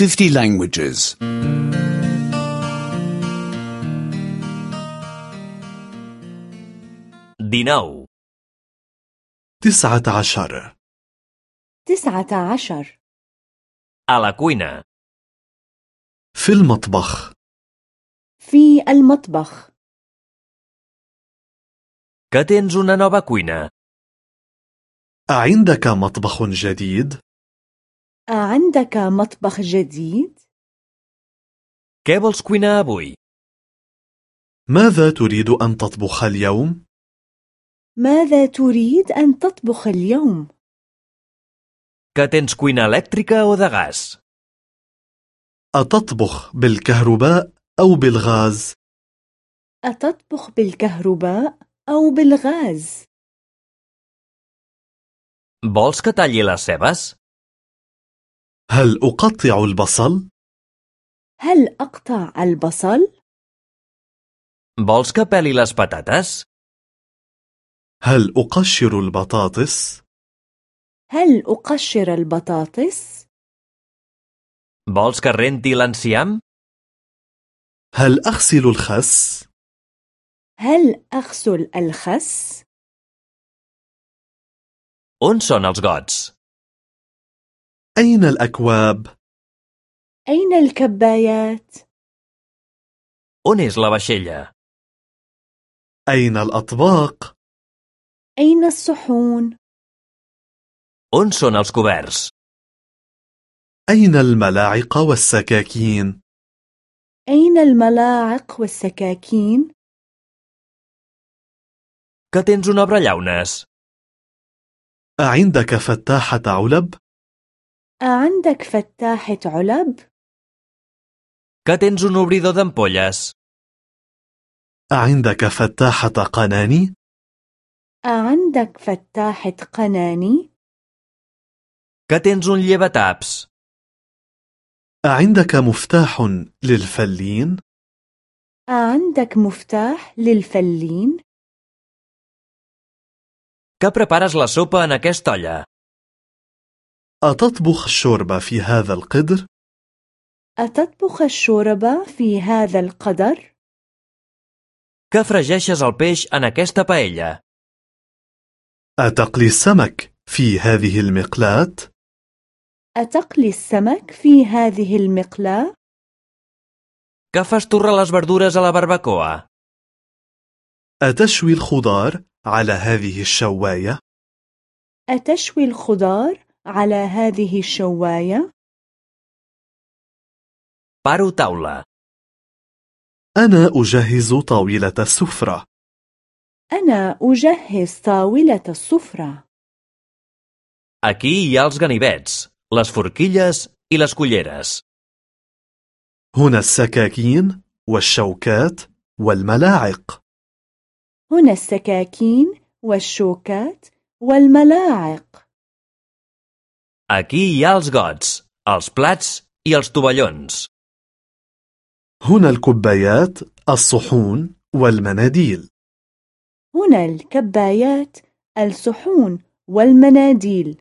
50 languages. 19. تسعة عشر تسعة عشر A la cuina. في المطبخ في المطبخ Que tens una nova cuina? أعندك مطبخ جديد؟ أعندك مطبخ جديد؟ Què vols cuinar avui? ماذا تريد أن تطبخ اليوم؟ ماذا تريد أن تطبخ اليوم؟ Que tens cuina elèctrica o de gas? أتطبخ بالكهرباء أو بالغاز؟ أتطبخ بالكهرباء أو بالغاز؟ Vols que talli les cebes? هل أقطع البصل؟ هل أقطع البصل؟ Vols que peli les patates? هل أقشر البطاطس؟ هل أقشر البطاطس؟ Vols que renti l'enciam? هل أغسل الخس؟ هل أغسل الخس؟ On són els gots? أين الأكواب؟ أين الكبايات؟ On és la vaixella? أين الأطباق؟ أين الصحون؟ On són els coberts? أين الملاعق والسكاكين؟ أين الملاعق والسكاكين؟ Que tens un obrellaunes? أعندك فتاحة علب؟ أعندك فتاحة علب؟ Que tens un obridor d'ampolles? أعندك فتاحة قناني؟ أعندك فتاحة قناني؟ Que tens un llevataps? أعندك مفتاح للفلين؟ أعندك مفتاح للفلين؟ Que prepares la sopa en aquesta olla? أتطبخ الشوربة في هذا القدر؟ أتطبخ الشوربة في هذا القدر؟ Que fregeixes el peix en aquesta paella? أتقلي السمك في هذه المقلاة؟ أتقلي السمك في هذه المقلاة؟ Que fas torrar les verdures a la barbacoa? أتشوي الخضار على هذه الشواية؟ أتشوي الخضار على هذه الشواية؟ Paro taula. أنا أجهز طاولة السفرة. أنا أجهز طاولة السفرة. Aquí hi ha els ganivets, les forquilles i les culleres. هنا السكاكين والشوكات والملاعق. هنا السكاكين والشوكات والملاعق. Aquí hi ha els gots, els plats i els tovallons. هنا الكبايات، الصحون والمناديل. هنا الكبايات، الصحون والمناديل.